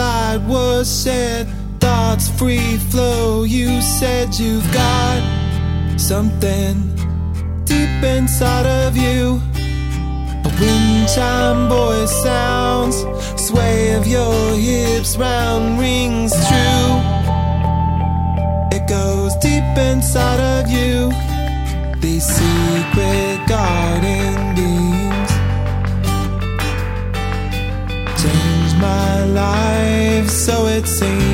light was shed, thoughts free flow. You said you've got something deep inside of you. A wind chime voice sounds, sway of your hips round rings true. It goes deep inside of you. These secret garden it seems.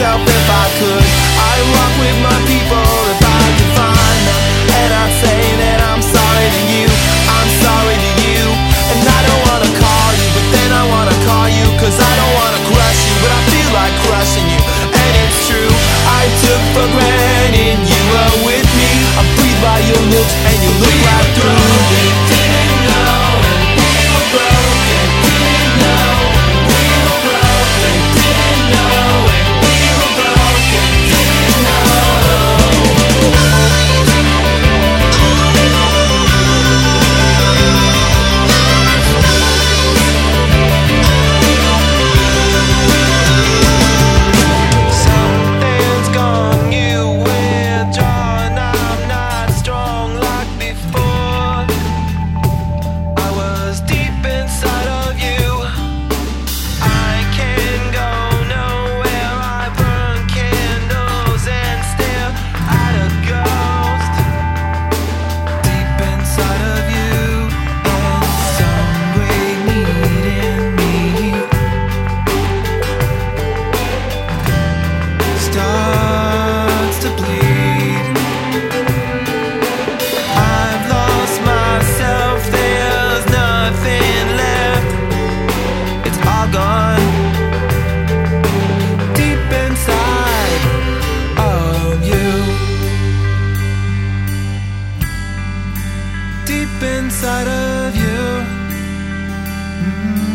Myself if I could. I'd walk with my people if I could find them, and I'd say that I'm sorry to you. I'm sorry to you, and I don't wanna call you, but then I wanna call you 'cause I don't wanna crush you, but I feel like crushing you, and it's true. I took for granted you were with me. I'm breathed by your looks, and you look right through. Inside of you. Mm. Deep